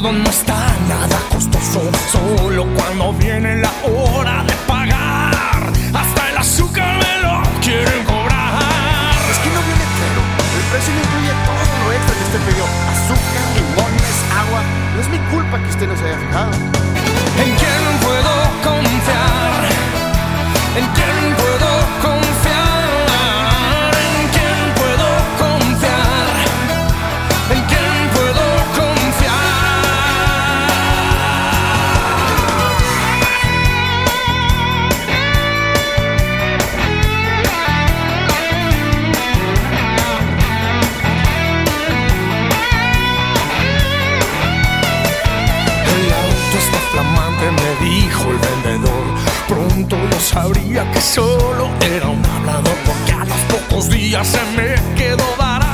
todo no está nada costoso, solo cuando viene la hora de pagar. Hasta el azúcar me lo quieren cobrar. Es que no viene claro, el precio no incluye todo lo extra que usted pidió. Azúcar, limones, agua. No es mi culpa que usted no se haya fijado. Yo sabría que solo era un hablador porque a los pocos días se me quedó varado